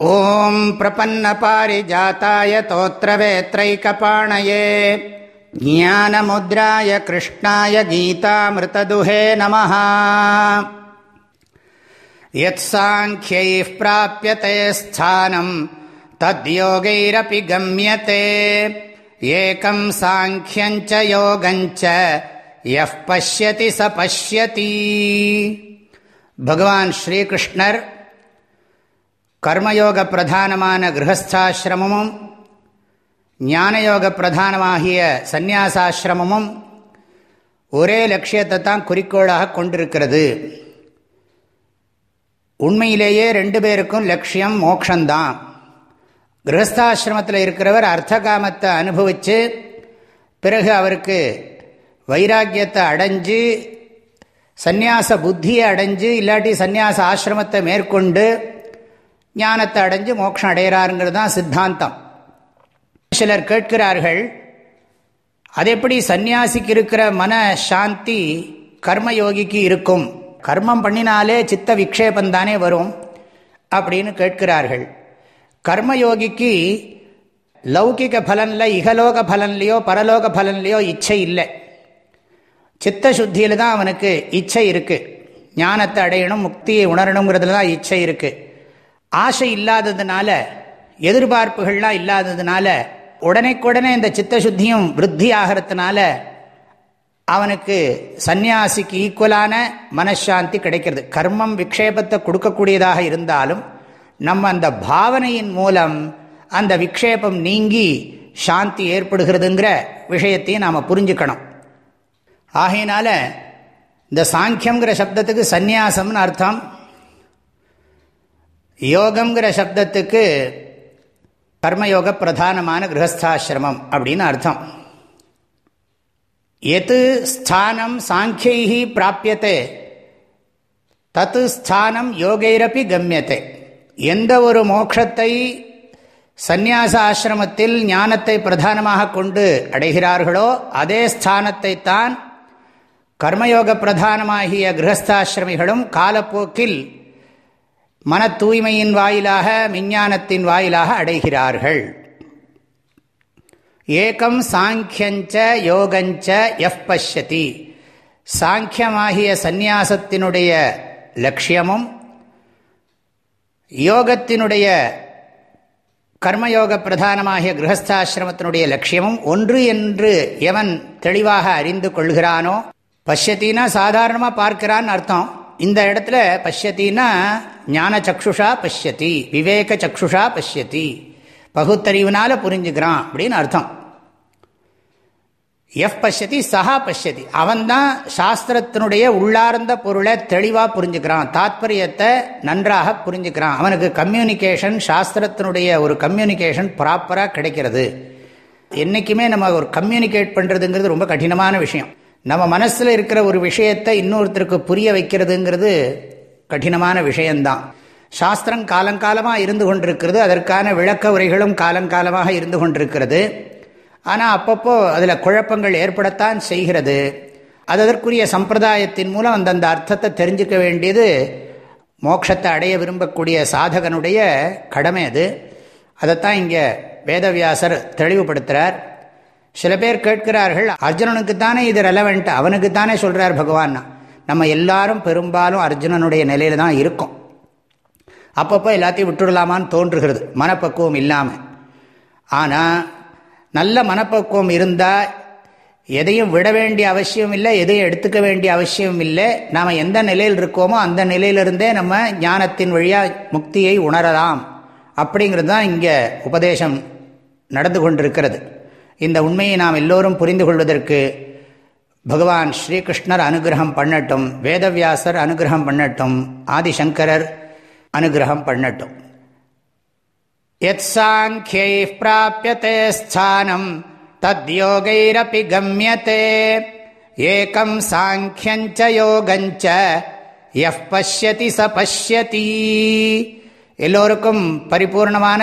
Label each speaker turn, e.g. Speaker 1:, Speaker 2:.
Speaker 1: ஓம் பிரபன்ன பாரிஜாத்தாய தோத்திரவேத்ரைக்கபாணயே. ஞானமுத்ராய கிருஷ்ணாய கீதாமிருத்ததுஹே நம யத்சாங்கியை பிராபியத்தை ஸ்தானம் தத்யோகைரப்பி கம்யத்தே ஏகம் சாங்கியஞ்ச யோகஞ்ச எஃப் பஷ்யதி ச பஷ்யதி. பகவான் ஸ்ரீகிருஷ்ணர் கர்மயோக பிரதானமான கிரகஸ்தாசிரமமும் ஞானயோக பிரதானமாகிய சந்நியாசாசிரமமும் ஒரே லட்சியத்தை தான் குறிக்கோளாக கொண்டிருக்கிறது. உண்மையிலேயே ரெண்டு பேருக்கும் லட்சியம் மோக்ஷந்தான். கிரகஸ்தாசிரமத்தில் இருக்கிறவர் அர்த்தகாமத்தை அனுபவித்து பிறகு அவருக்கு வைராக்கியத்தை அடைஞ்சு சந்நியாச புத்தியை அடைஞ்சு இல்லாட்டி சந்நியாச ஆசிரமத்தை மேற்கொண்டு ஞானத்தை அடைஞ்சு மோட்சம் அடைகிறாருங்கிறது தான் சித்தாந்தம். சிலர் கேட்கிறார்கள் அது எப்படி சந்நியாசிக்கு இருக்கிற மன சாந்தி கர்மயோகிக்கு இருக்கும்? கர்மம் பண்ணினாலே சித்த விக்ஷேபம் தானே வரும்? அப்படின்னு கேட்கிறார்கள். கர்மயோகிக்கு லௌகிக பலனில் இகலோக பலன்லையோ பரலோக பலன்லையோ இச்சை இல்லை. சித்த சுத்தியில் தான் அவனுக்கு இச்சை இருக்குது ஞானத்தை அடையணும் முக்தியை உணரணுங்கிறதுல தான் இச்சை இருக்குது ஆசை இல்லாததுனால எதிர்பார்ப்புகள்லாம் இல்லாததுனால உடனேக்குடனே இந்த சித்தசுத்தியும் விருத்தி ஆகிறதுனால அவனுக்கு சந்நியாசிக்கு ஈக்குவலான மனசாந்தி கிடைக்கிறது. கர்மம் விக்ஷேபத்தை கொடுக்கக்கூடியதாக இருந்தாலும் நம்ம அந்த பாவனையின் மூலம் அந்த விக்ஷேபம் நீங்கி சாந்தி ஏற்படுகிறதுங்கிற விஷயத்தையும் நாம் புரிஞ்சுக்கணும். ஆகையினால இந்த சாங்கியங்கிற சப்தத்துக்கு சந்நியாசம்னு அர்த்தம் யோகங்கிற சப்தத்துக்கு கர்மயோக பிரதானமான கிரகஸ்தாசிரமம் அப்படின்னு அர்த்தம். எது ஸ்தானம் சாங்கியை பிராபியத்தை தத்து ஸ்தானம் யோகைரப்பி கம்யத்தை எந்த ஒரு மோட்சத்தை சந்நியாச ஆசிரமத்தில் ஞானத்தை பிரதானமாக கொண்டு அடைகிறார்களோ அதே ஸ்தானத்தை தான் கர்மயோக பிரதானமாகிய கிரகஸ்தாசிரமிகளும் காலப்போக்கில் மன தூய்மையின் வாயிலாக விஞ்ஞானத்தின் வாயிலாக அடைகிறார்கள். ஏகம் சாங்கியஞ்ச யோகஞ்ச எஃப் பஷ்யதி. சாங்கியமாகிய சந்நியாசத்தினுடைய லட்சியமும் யோகத்தினுடைய கர்மயோக பிரதானமாகிய கிரகஸ்தாசிரமத்தினுடைய லட்சியமும் ஒன்று என்று எவன் தெளிவாக அறிந்து கொள்கிறானோ பஷ்யத்தின்னா சாதாரணமாக பார்க்கிறான்னு அர்த்தம். இந்த இடத்துல பஷ்யத்தின்னா ஞான சக்ஷுஷா பஷ்யதி விவேக சக்ஷுஷா பஷ்யத்தி பகுத்தறிவுனால புரிஞ்சுக்கிறான் அப்படின்னு அர்த்தம். எஃப் பஷ்யதி சஹா பஷ்யதி. அவன்தான் சாஸ்திரத்தினுடைய உள்ளார்ந்த பொருளை தெளிவாக புரிஞ்சுக்கிறான். தாத்பரியத்தை நன்றாக புரிஞ்சுக்கிறான். அவனுக்கு கம்யூனிகேஷன் சாஸ்திரத்தினுடைய ஒரு கம்யூனிகேஷன் ப்ராப்பராக கிடைக்கிறது. என்றைக்குமே நம்ம ஒரு கம்யூனிகேட் பண்ணுறதுங்கிறது ரொம்ப கடினமான விஷயம். நம்ம மனசில் இருக்கிற ஒரு விஷயத்தை இன்னொருத்தருக்கு புரிய வைக்கிறதுங்கிறது கடினமான விஷயந்தான் சாஸ்திரம் காலங்காலமாக இருந்து கொண்டிருக்கிறது அதற்கான விளக்க உரைகளும் காலங்காலமாக இருந்து கொண்டிருக்கிறது. ஆனால் அப்பப்போ அதில் குழப்பங்கள் ஏற்படத்தான் செய்கிறது. அது அதற்குரிய சம்பிரதாயத்தின் மூலம் அந்தந்த அர்த்தத்தை தெரிஞ்சுக்க வேண்டியது மோட்சத்தை அடைய விரும்பக்கூடிய சாதகனுடைய கடமை அது. அதைத்தான் இங்கே வேதவியாசர் தெளிவுபடுத்துகிறார் சில பேர் கேட்கிறார்கள் அர்ஜுனனுக்கு தானே இது ரெலவெண்ட் அவனுக்கு தானே சொல்கிறார் பகவான் நம்ம எல்லாரும் பெரும்பாலும் அர்ஜுனனுடைய நிலையில தான் இருக்கும். அப்பப்போ எல்லாத்தையும் விட்டுடலாமான்னு தோன்றுகிறது மனப்பக்குவம் இல்லாமல் ஆனால் நல்ல மனப்பக்குவம் இருந்தால் எதையும் விட வேண்டிய அவசியம் இல்லை எதையும் எடுத்துக்க வேண்டிய அவசியம் இல்லை. நாம் எந்த நிலையில் இருக்கோமோ அந்த நிலையிலிருந்தே நம்ம ஞானத்தின் வழியாக முக்தியை உணரலாம். அப்படிங்கிறது தான் இங்கே உபதேசம் நடந்து கொண்டிருக்கிறது. இந்த உண்மையை நாம் எல்லோரும் புரிந்து கொள்வதற்கு பகவான் ஸ்ரீகிருஷ்ணர் அனுகிரகம் பண்ணட்டும் வேதவியாசர் அனுகிரகம் பண்ணட்டும் ஆதிசங்கரர் அனுகிரகம் பண்ணட்டும். எத் சாங்கியை பிராபியத்தே ஸ்தானம் தத்யோகைரப்பி கம்யத்தே ஏகம் சாங்கியஞ்ச யோகஞ்ச எஃப் பஷ்யதி ச பஷ்யதி. எல்லோருக்கும் பரிபூர்ணமான